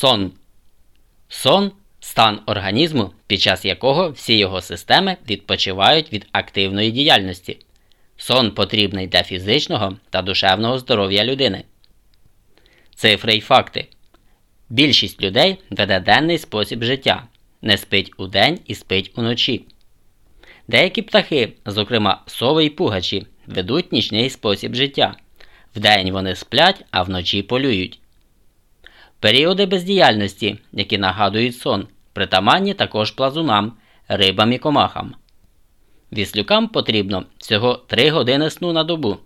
Сон. Сон стан організму, під час якого всі його системи відпочивають від активної діяльності. Сон потрібний для фізичного та душевного здоров'я людини. Цифри й факти. Більшість людей веде денний спосіб життя, не спить удень і спить уночі. Деякі птахи, зокрема сови й пугачі, ведуть нічний спосіб життя. Вдень вони сплять, а вночі полюють. Періоди бездіяльності, які нагадують сон, притаманні також плазунам, рибам і комахам. Віслюкам потрібно всього 3 години сну на добу.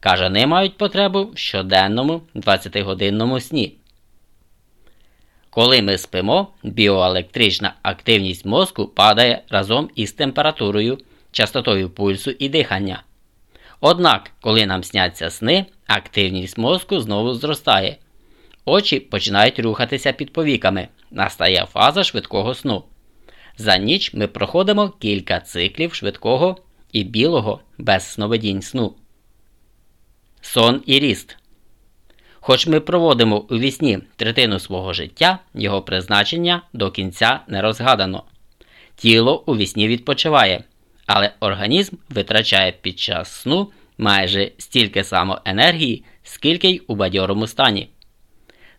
Кажани мають потребу в щоденному 20-годинному сні. Коли ми спимо, біоелектрична активність мозку падає разом із температурою, частотою пульсу і дихання. Однак, коли нам сняться сни, активність мозку знову зростає. Очі починають рухатися під повіками, настає фаза швидкого сну. За ніч ми проходимо кілька циклів швидкого і білого без сновидінь сну. Сон і ріст. Хоч ми проводимо у вісні третину свого життя, його призначення до кінця не розгадано. Тіло у вісні відпочиває, але організм витрачає під час сну майже стільки само енергії, скільки й у бадьорому стані.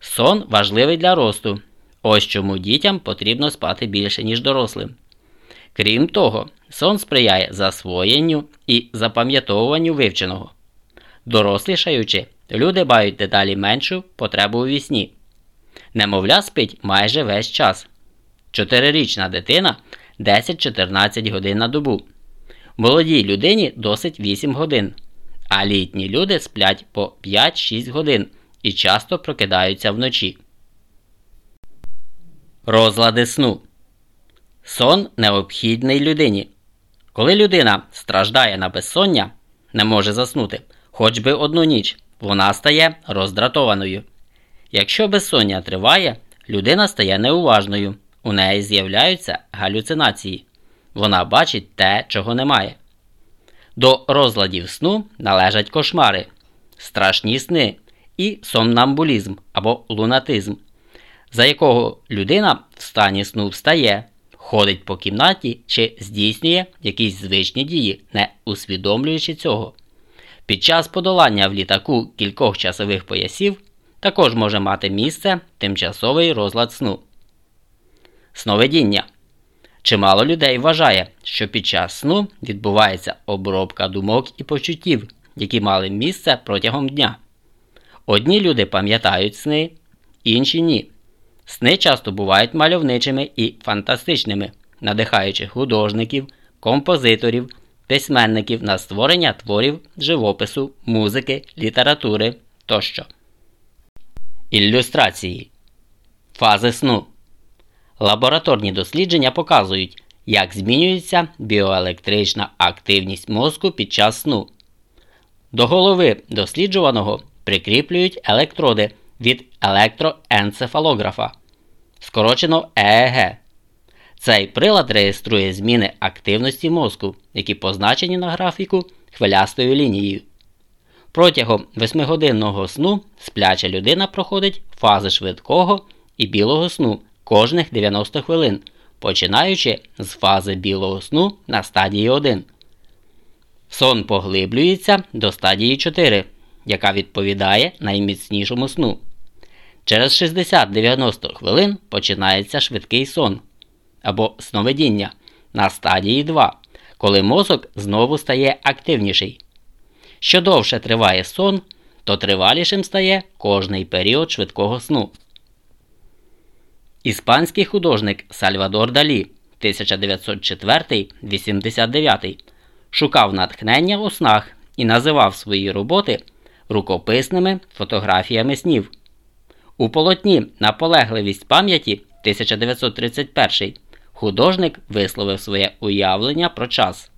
Сон важливий для росту. Ось чому дітям потрібно спати більше, ніж дорослим. Крім того, сон сприяє засвоєнню і запам'ятовуванню вивченого. Дорослішаючи, люди мають дедалі меншу потребу у вісні. Немовля спить майже весь час. Чотирирічна дитина 10-14 годин на добу. Молодій людині досить 8 годин, а літні люди сплять по 5-6 годин і часто прокидаються вночі. Розлади сну. Сон необхідний людині. Коли людина страждає на безсоння, не може заснути хоч би одну ніч, вона стає роздратованою. Якщо безсоння триває, людина стає неуважною, у неї з'являються галюцинації. Вона бачить те, чого немає. До розладів сну належать кошмари, страшні сни і сомнамбулізм або лунатизм, за якого людина в стані сну встає, ходить по кімнаті чи здійснює якісь звичні дії, не усвідомлюючи цього. Під час подолання в літаку кількох часових поясів також може мати місце тимчасовий розлад сну. Сновидіння. Чимало людей вважає, що під час сну відбувається обробка думок і почуттів, які мали місце протягом дня. Одні люди пам'ятають сни, інші ні. Сни часто бувають мальовничими і фантастичними, надихаючи художників, композиторів письменників на створення творів живопису, музики, літератури тощо. Ілюстрації Фази сну. Лабораторні дослідження показують, як змінюється біоелектрична активність мозку під час сну. До голови досліджуваного прикріплюють електроди від електроенцефалографа, скорочено ЕЕГ. Цей прилад реєструє зміни активності мозку, які позначені на графіку хвилястою лінією. Протягом 8-годинного сну спляча людина проходить фази швидкого і білого сну кожних 90 хвилин, починаючи з фази білого сну на стадії 1. Сон поглиблюється до стадії 4, яка відповідає найміцнішому сну. Через 60-90 хвилин починається швидкий сон або сновидіння на стадії 2, коли мозок знову стає активніший. Що довше триває сон, то тривалішим стає кожний період швидкого сну. Іспанський художник Сальвадор Далі 1904 89 шукав натхнення у снах і називав свої роботи рукописними фотографіями снів. У полотні Наполегливість пам'яті 1931 художник висловив своє уявлення про час.